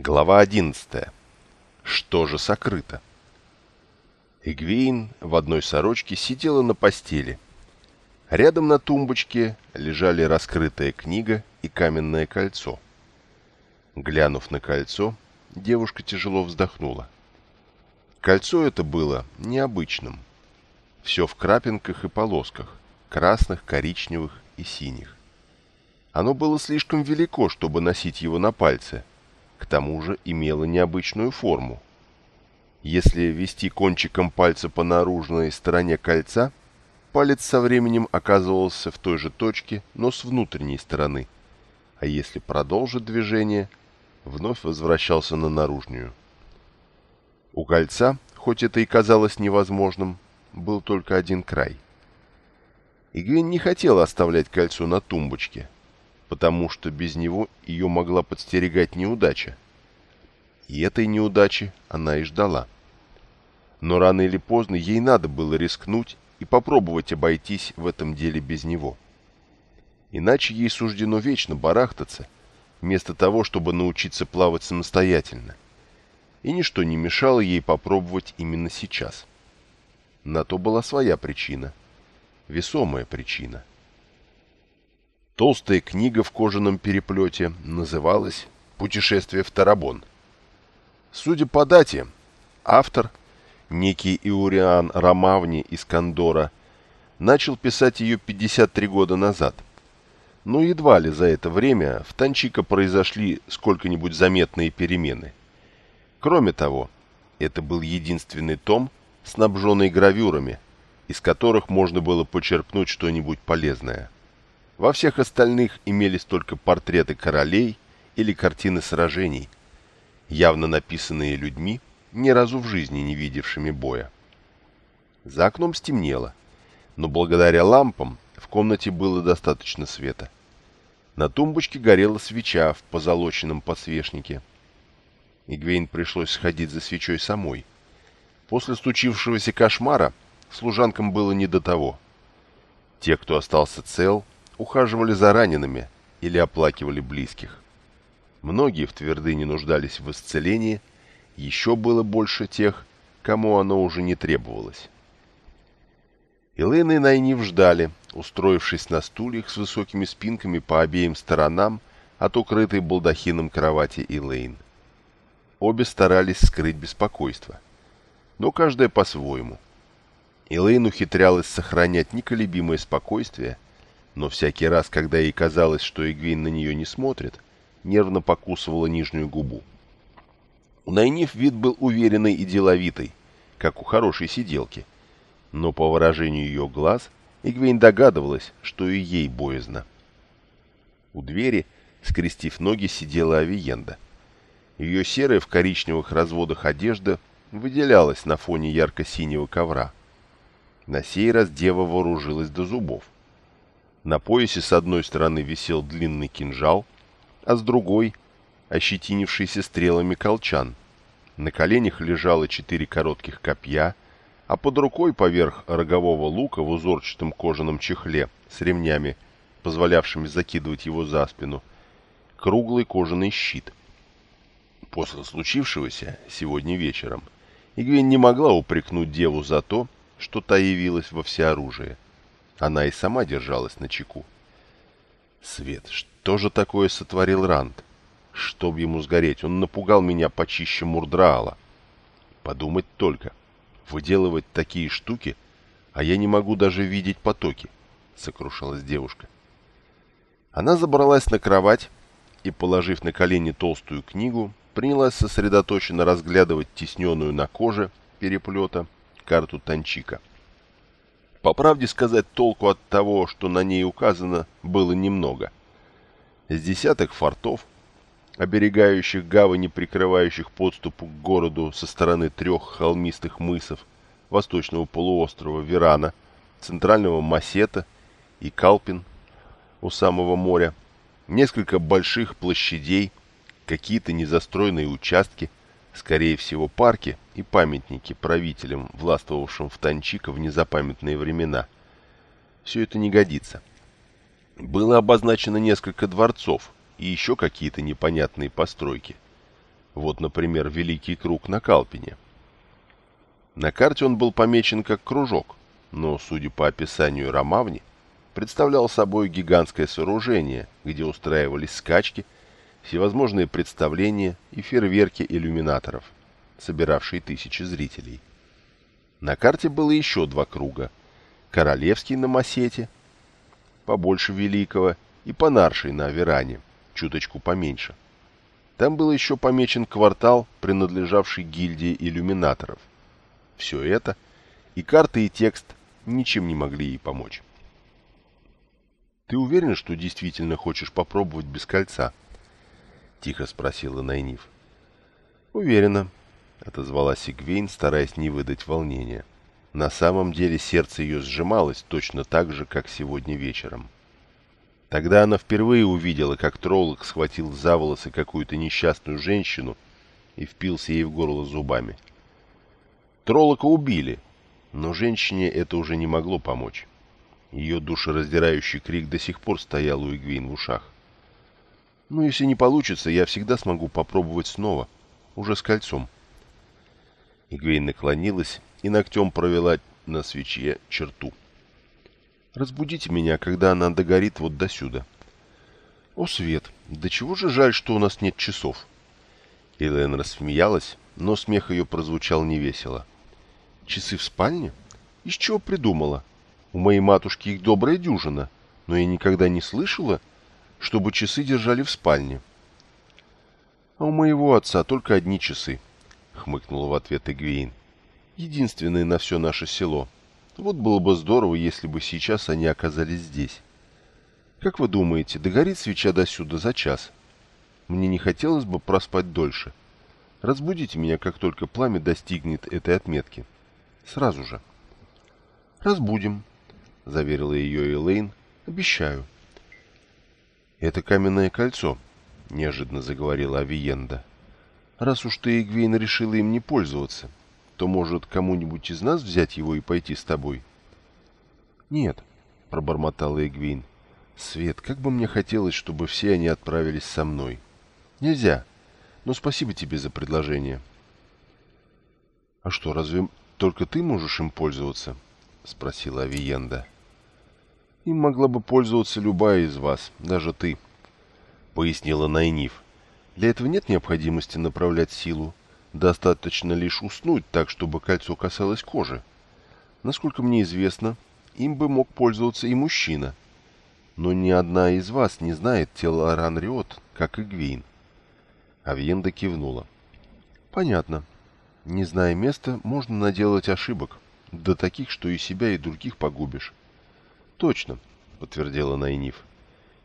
Глава 11. Что же сокрыто? Эгвейн в одной сорочке сидела на постели. Рядом на тумбочке лежали раскрытая книга и каменное кольцо. Глянув на кольцо, девушка тяжело вздохнула. Кольцо это было необычным. Все в крапинках и полосках, красных, коричневых и синих. Оно было слишком велико, чтобы носить его на пальце, к тому же имело необычную форму. Если вести кончиком пальца по наружной стороне кольца, палец со временем оказывался в той же точке, но с внутренней стороны, а если продолжить движение, вновь возвращался на наружную. У кольца, хоть это и казалось невозможным, был только один край. Игвин не хотела оставлять кольцо на тумбочке, потому что без него ее могла подстерегать неудача. И этой неудачи она и ждала. Но рано или поздно ей надо было рискнуть и попробовать обойтись в этом деле без него. Иначе ей суждено вечно барахтаться, вместо того, чтобы научиться плавать самостоятельно. И ничто не мешало ей попробовать именно сейчас. На то была своя причина. Весомая причина. Толстая книга в кожаном переплете называлась «Путешествие в Тарабон». Судя по дате, автор, некий Иуриан Ромавни из Кондора, начал писать ее 53 года назад. Но едва ли за это время в Танчика произошли сколько-нибудь заметные перемены. Кроме того, это был единственный том, снабженный гравюрами, из которых можно было почерпнуть что-нибудь полезное – во всех остальных имелись только портреты королей или картины сражений, явно написанные людьми, ни разу в жизни не видевшими боя. За окном стемнело, но благодаря лампам в комнате было достаточно света. На тумбочке горела свеча в позолоченном подсвечнике. Игвейн пришлось сходить за свечой самой. После случившегося кошмара служанкам было не до того. Те, кто остался цел, ухаживали за ранеными или оплакивали близких. Многие в твердыне нуждались в исцелении, еще было больше тех, кому оно уже не требовалось. Элэйн и Найниф ждали, устроившись на стульях с высокими спинками по обеим сторонам от укрытой балдахином кровати Элэйн. Обе старались скрыть беспокойство, но каждая по-своему. Элэйн ухитрялась сохранять неколебимое спокойствие – но всякий раз, когда ей казалось, что Игвин на нее не смотрит, нервно покусывала нижнюю губу. У Найниф вид был уверенный и деловитый, как у хорошей сиделки, но по выражению ее глаз Игвейн догадывалась, что и ей боязно. У двери, скрестив ноги, сидела Авиенда. Ее серая в коричневых разводах одежда выделялась на фоне ярко-синего ковра. На сей раз дева вооружилась до зубов. На поясе с одной стороны висел длинный кинжал, а с другой — ощетинившийся стрелами колчан. На коленях лежало четыре коротких копья, а под рукой поверх рогового лука в узорчатом кожаном чехле с ремнями, позволявшими закидывать его за спину, круглый кожаный щит. После случившегося сегодня вечером Игвень не могла упрекнуть деву за то, что та явилась во всеоружие — она и сама держалась на чеку. Свет, что же такое сотворил Ранд? Чтоб ему сгореть, он напугал меня почище Мурдраала. Подумать только, выделывать такие штуки, а я не могу даже видеть потоки, сокрушалась девушка. Она забралась на кровать и, положив на колени толстую книгу, принялась сосредоточенно разглядывать тесненную на коже переплета карту Танчика. По правде сказать, толку от того, что на ней указано, было немного. С десяток фортов, оберегающих гавани, прикрывающих подступу к городу со стороны трех холмистых мысов восточного полуострова Верана, центрального Масета и Калпин у самого моря, несколько больших площадей, какие-то незастроенные участки, скорее всего парки и памятники правителям, властвовавшим в Танчика в незапамятные времена. Все это не годится. Было обозначено несколько дворцов и еще какие-то непонятные постройки. Вот, например, Великий Круг на Калпине. На карте он был помечен как кружок, но, судя по описанию Ромавни, представлял собой гигантское сооружение, где устраивались скачки, всевозможные представления и фейерверки иллюминаторов, собиравшие тысячи зрителей. На карте было еще два круга. Королевский на Масете, побольше Великого, и Понарший на Аверане, чуточку поменьше. Там был еще помечен квартал, принадлежавший гильдии иллюминаторов. Все это, и карты, и текст, ничем не могли ей помочь. «Ты уверен, что действительно хочешь попробовать без кольца?» — тихо спросила Найниф. «Уверена», — отозвалась Сигвейн, стараясь не выдать волнения. На самом деле сердце ее сжималось точно так же, как сегодня вечером. Тогда она впервые увидела, как троллок схватил за волосы какую-то несчастную женщину и впился ей в горло зубами. Троллока убили, но женщине это уже не могло помочь. Ее душераздирающий крик до сих пор стоял у Игвейн в ушах. «Ну, если не получится, я всегда смогу попробовать снова, уже с кольцом». Игвейн наклонилась и ногтем провела на свече черту. Разбудите меня, когда она догорит вот до сюда. О, Свет, да чего же жаль, что у нас нет часов. Элен рассмеялась, но смех ее прозвучал невесело. Часы в спальне? Из чего придумала? У моей матушки их добрая дюжина, но я никогда не слышала, чтобы часы держали в спальне. А у моего отца только одни часы, хмыкнула в ответ Эгвейн. Единственные на все наше село — вот было бы здорово, если бы сейчас они оказались здесь. Как вы думаете, догорит свеча до сюда за час? Мне не хотелось бы проспать дольше. Разбудите меня, как только пламя достигнет этой отметки. Сразу же. Разбудим, заверила ее Элейн. Обещаю. Это каменное кольцо, неожиданно заговорила Авиенда. Раз уж ты, Игвейн, решила им не пользоваться, то, может, кому-нибудь из нас взять его и пойти с тобой? — Нет, — пробормотала Эгвин. — Свет, как бы мне хотелось, чтобы все они отправились со мной. — Нельзя. Но спасибо тебе за предложение. — А что, разве только ты можешь им пользоваться? — спросила Авиенда. — Им могла бы пользоваться любая из вас, даже ты, — пояснила Найниф. — Для этого нет необходимости направлять силу. Достаточно лишь уснуть так, чтобы кольцо касалось кожи. Насколько мне известно, им бы мог пользоваться и мужчина. Но ни одна из вас не знает тело Аранриот, как и Гвейн. Авьенда кивнула. Понятно. Не зная места, можно наделать ошибок. До таких, что и себя, и других погубишь. Точно, подтвердила Найниф.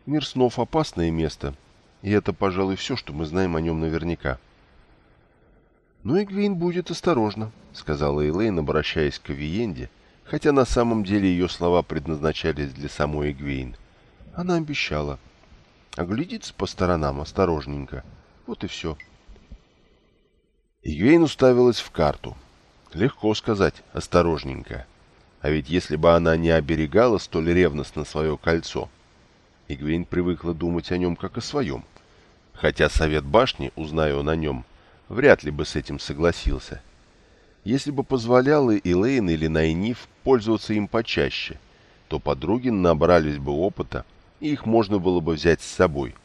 Мир снов — опасное место, и это, пожалуй, все, что мы знаем о нем наверняка. — «Ну и Гвин будет осторожна», — сказала Элейн, обращаясь к Виенде, хотя на самом деле ее слова предназначались для самой Эгвейн. Она обещала. Оглядится по сторонам осторожненько. Вот и все. Эгвейн уставилась в карту. Легко сказать «осторожненько». А ведь если бы она не оберегала столь ревностно свое кольцо, Игвейн привыкла думать о нем как о своем. Хотя совет башни, узнаю он о нем, вряд ли бы с этим согласился. Если бы позволяла Элейн или Найниф пользоваться им почаще, то подруги набрались бы опыта, и их можно было бы взять с собой.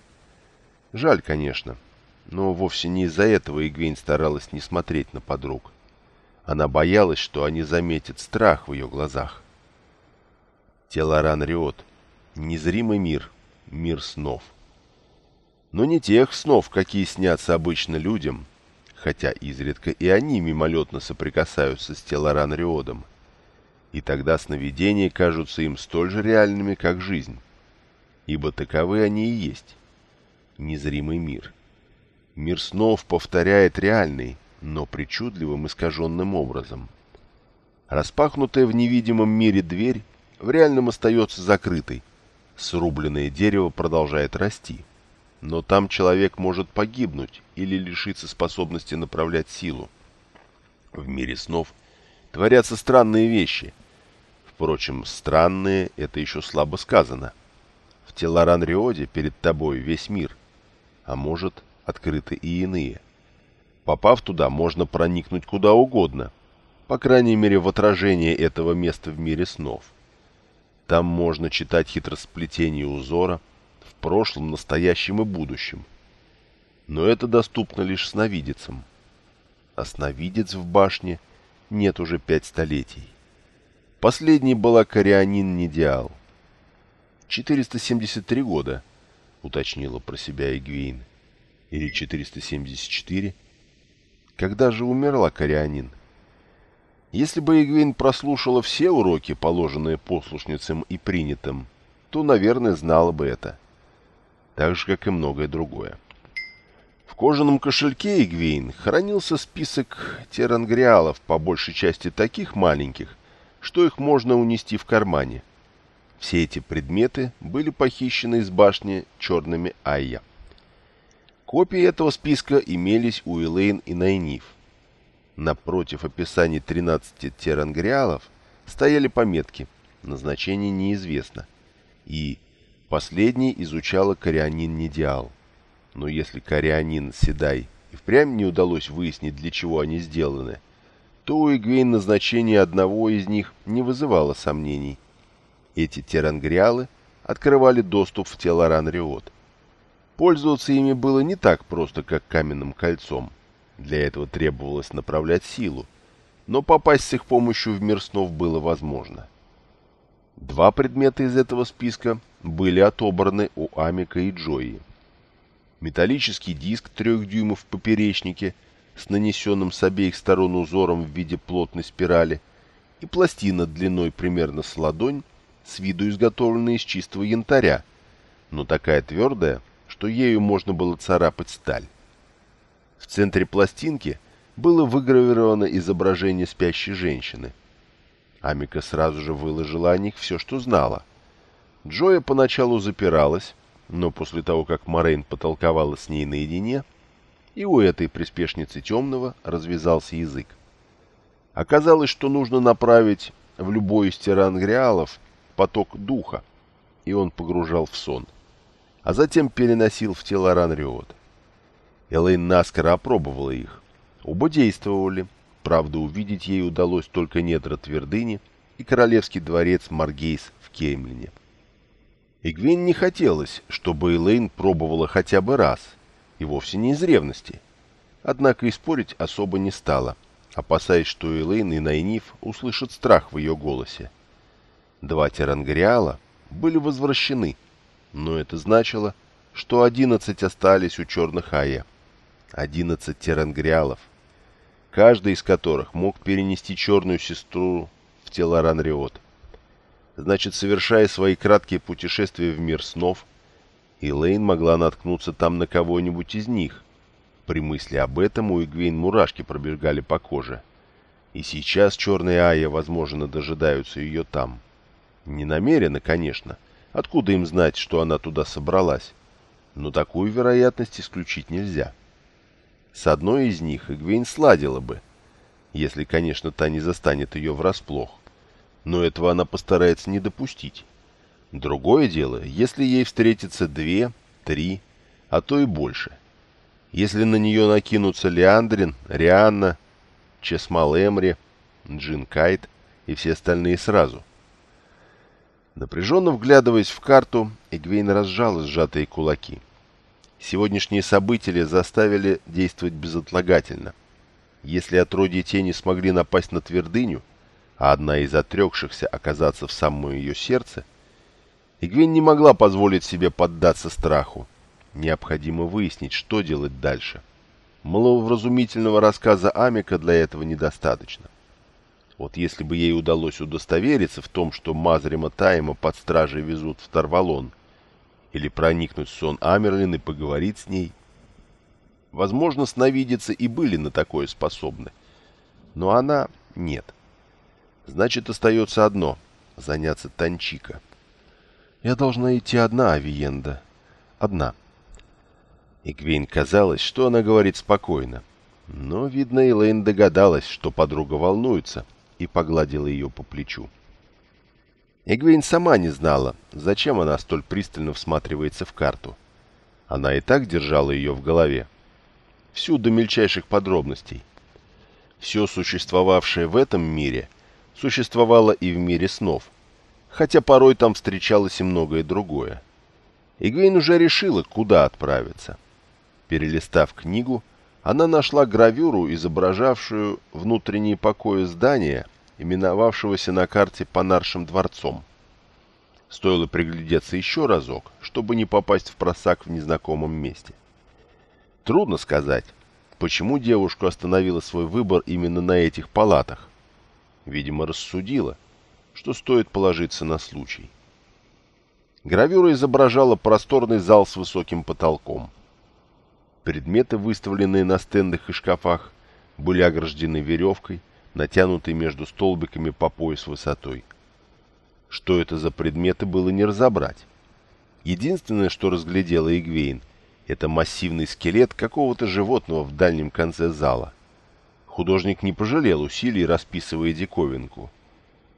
Жаль, конечно, но вовсе не из-за этого Игвейн старалась не смотреть на подруг. Она боялась, что они заметят страх в ее глазах. Телоран Риот. Незримый мир. Мир снов. Но не тех снов, какие снятся обычно людям, хотя изредка и они мимолетно соприкасаются с Телоран Риодом. И тогда сновидения кажутся им столь же реальными, как жизнь, ибо таковы они и есть. Незримый мир. Мир снов повторяет реальный, но причудливым искаженным образом. Распахнутая в невидимом мире дверь в реальном остается закрытой, срубленное дерево продолжает расти но там человек может погибнуть или лишиться способности направлять силу. В мире снов творятся странные вещи. Впрочем, странные – это еще слабо сказано. В Телоран-Риоде перед тобой весь мир, а может, открыты и иные. Попав туда, можно проникнуть куда угодно, по крайней мере в отражение этого места в мире снов. Там можно читать хитросплетение узора в прошлом, настоящем и будущем. Но это доступно лишь сновидицам. А сновидец в башне нет уже пять столетий. Последней была Корианин Недиал. 473 года, уточнила про себя Игвейн. Или 474? Когда же умерла Корианин? Если бы Игвейн прослушала все уроки, положенные послушницам и принятым, то, наверное, знала бы это. Так же, как и многое другое. В кожаном кошельке Игвейн хранился список терангриалов, по большей части таких маленьких, что их можно унести в кармане. Все эти предметы были похищены из башни черными Айя. Копии этого списка имелись у Элейн и Найниф. Напротив описаний 13 терангриалов стояли пометки «Назначение неизвестно» и «Последний изучала Корианин Недиал». Но если Корианин Седай и впрямь не удалось выяснить, для чего они сделаны – то у Игвейн назначение одного из них не вызывало сомнений. Эти терангриалы открывали доступ в тело Ранриот. Пользоваться ими было не так просто, как каменным кольцом. Для этого требовалось направлять силу, но попасть с их помощью в мир снов было возможно. Два предмета из этого списка были отобраны у Амика и Джои. Металлический диск трех дюймов в поперечнике – с нанесенным с обеих сторон узором в виде плотной спирали, и пластина длиной примерно с ладонь, с виду изготовленная из чистого янтаря, но такая твердая, что ею можно было царапать сталь. В центре пластинки было выгравировано изображение спящей женщины. Амика сразу же выложила о них все, что знала. Джоя поначалу запиралась, но после того, как Морейн потолковала с ней наедине, и у этой приспешницы темного развязался язык. Оказалось, что нужно направить в любой из тирангриалов поток духа, и он погружал в сон, а затем переносил в тело Ранриот. Элейн наскоро опробовала их. Оба действовали, правда, увидеть ей удалось только недра твердыни и королевский дворец Маргейс в Кеймлине. Игвин не хотелось, чтобы Элейн пробовала хотя бы раз — и вовсе не из ревности. Однако и спорить особо не стала, опасаясь, что Элейн и Найниф услышат страх в ее голосе. Два Терангриала были возвращены, но это значило, что одиннадцать остались у черных Ая. Одиннадцать Терангриалов, каждый из которых мог перенести черную сестру в тело Ранриот. Значит, совершая свои краткие путешествия в мир снов, и Лейн могла наткнуться там на кого-нибудь из них. При мысли об этом у Игвейн мурашки пробегали по коже. И сейчас черные Айя, возможно, дожидаются ее там. Не намеренно, конечно. Откуда им знать, что она туда собралась? Но такую вероятность исключить нельзя. С одной из них Игвейн сладила бы, если, конечно, та не застанет ее врасплох. Но этого она постарается не допустить. Другое дело, если ей встретится две, три, а то и больше. Если на нее накинутся Леандрин, Рианна, Чесмал Эмри, Джин Кайт и все остальные сразу. Напряженно вглядываясь в карту, Эгвейн разжала сжатые кулаки. Сегодняшние события заставили действовать безотлагательно. Если отродье тени смогли напасть на твердыню, а одна из отрекшихся оказаться в самом ее сердце – Игвин не могла позволить себе поддаться страху. Необходимо выяснить, что делать дальше. Маловразумительного рассказа Амика для этого недостаточно. Вот если бы ей удалось удостовериться в том, что Мазрима Тайма под стражей везут в Тарвалон, или проникнуть в сон Амерлин и поговорить с ней. Возможно, сновидицы и были на такое способны. Но она нет. Значит, остается одно — заняться Танчика. Я должна идти одна, Авиенда. Одна. Игвейн казалось, что она говорит спокойно. Но, видно, Элейн догадалась, что подруга волнуется, и погладила ее по плечу. Игвейн сама не знала, зачем она столь пристально всматривается в карту. Она и так держала ее в голове. всю до мельчайших подробностей. Все существовавшее в этом мире существовало и в мире снов, хотя порой там встречалось и многое другое. Игвейн уже решила, куда отправиться. Перелистав книгу, она нашла гравюру, изображавшую внутренние покои здания, именовавшегося на карте Панаршим дворцом. Стоило приглядеться еще разок, чтобы не попасть в просак в незнакомом месте. Трудно сказать, почему девушку остановила свой выбор именно на этих палатах. Видимо, рассудила, что стоит положиться на случай. Гравюра изображала просторный зал с высоким потолком. Предметы, выставленные на стендах и шкафах, были ограждены веревкой, натянутой между столбиками по пояс высотой. Что это за предметы, было не разобрать. Единственное, что разглядела Игвейн, это массивный скелет какого-то животного в дальнем конце зала. Художник не пожалел усилий, расписывая диковинку.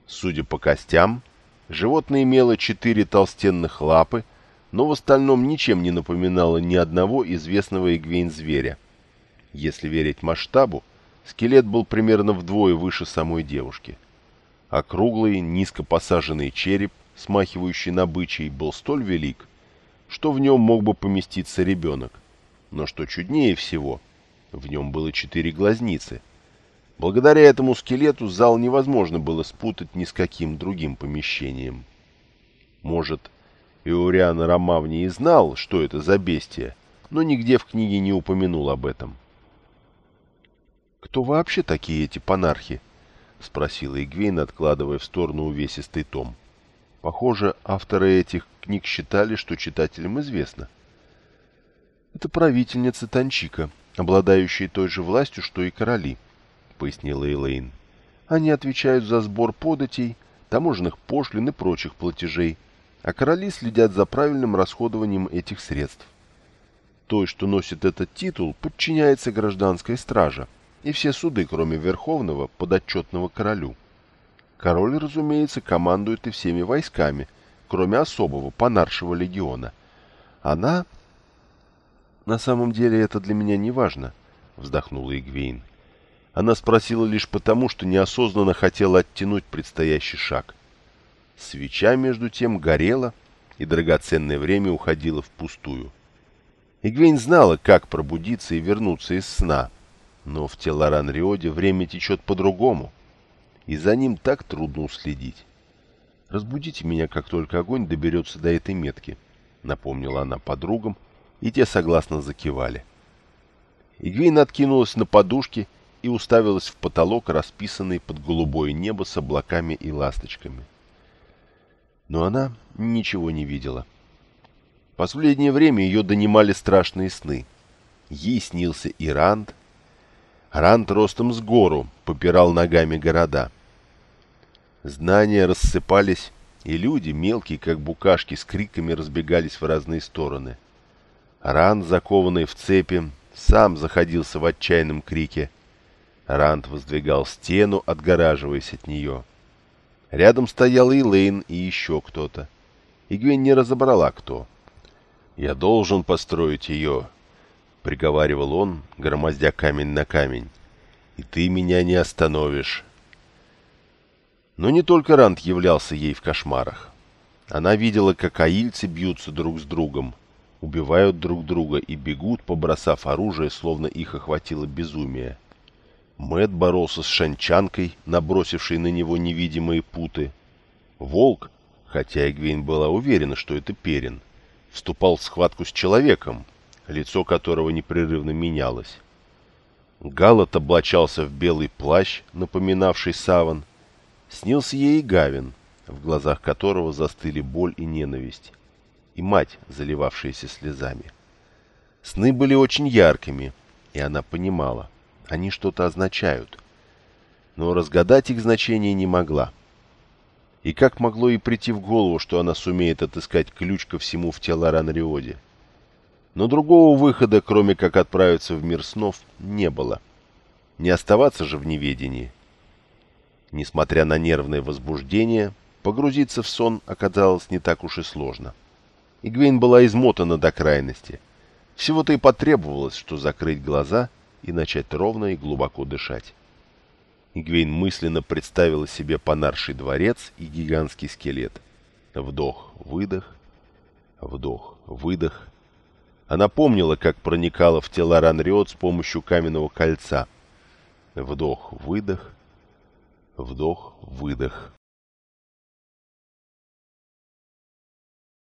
Судя по костям, животное имело четыре толстенных лапы, но в остальном ничем не напоминало ни одного известного Игвейн зверя. Если верить масштабу, скелет был примерно вдвое выше самой девушки. Округлый, низко посаженный череп, смахивающий на бычий, был столь велик, что в нем мог бы поместиться ребенок. Но что чуднее всего, в нем было четыре глазницы. Благодаря этому скелету зал невозможно было спутать ни с каким другим помещением. Может, Ромавни и знал, что это за бестия, но нигде в книге не упомянул об этом. «Кто вообще такие эти панархи?» — спросила Игвейн, откладывая в сторону увесистый том. Похоже, авторы этих книг считали, что читателям известно. «Это правительница Танчика, обладающая той же властью, что и короли», — пояснила Элейн. «Они отвечают за сбор податей, таможенных пошлин и прочих платежей, а короли следят за правильным расходованием этих средств. Той, что носит этот титул, подчиняется гражданская стража, и все суды, кроме Верховного, подотчетного королю. Король, разумеется, командует и всеми войсками, кроме особого, Панаршего легиона. Она... На самом деле это для меня не важно, вздохнула Игвейн. Она спросила лишь потому, что неосознанно хотела оттянуть предстоящий шаг. Свеча, между тем, горела, и драгоценное время уходило впустую. Игвейн знала, как пробудиться и вернуться из сна, но в Телоран-Риоде время течет по-другому, и за ним так трудно уследить. «Разбудите меня, как только огонь доберется до этой метки», — напомнила она подругам, и те согласно закивали. Игвейн откинулась на подушке и уставилась в потолок, расписанный под голубое небо с облаками и ласточками. Но она ничего не видела. Последнее время ее донимали страшные сны. Ей снился Иранд, Рант ростом с гору попирал ногами города. Знания рассыпались, и люди, мелкие, как букашки, с криками разбегались в разные стороны. Ранд, закованный в цепи, сам заходился в отчаянном крике. Ранд воздвигал стену, отгораживаясь от нее. Рядом стоял и Лейн, и еще кто-то. Игвен не разобрала, кто. «Я должен построить ее», — приговаривал он, громоздя камень на камень. «И ты меня не остановишь». Но не только Рант являлся ей в кошмарах. Она видела, как аильцы бьются друг с другом, убивают друг друга и бегут, побросав оружие, словно их охватило безумие. Мэт боролся с шанчанкой, набросившей на него невидимые путы. Волк, хотя Эгвейн была уверена, что это Перин, вступал в схватку с человеком, лицо которого непрерывно менялось. Галат облачался в белый плащ, напоминавший саван. Снился ей Гавин, в глазах которого застыли боль и ненависть, и мать, заливавшаяся слезами. Сны были очень яркими, и она понимала, они что-то означают. Но разгадать их значение не могла. И как могло ей прийти в голову, что она сумеет отыскать ключ ко всему в Телоран-Риоде? Но другого выхода, кроме как отправиться в мир снов, не было. Не оставаться же в неведении. Несмотря на нервное возбуждение, погрузиться в сон оказалось не так уж и сложно. Игвейн была измотана до крайности. Всего-то и потребовалось, что закрыть глаза и начать ровно и глубоко дышать. Игвейн мысленно представила себе понарший дворец и гигантский скелет. Вдох-выдох, вдох-выдох. Она помнила, как проникала в тело Ранриот с помощью каменного кольца. Вдох-выдох, вдох-выдох.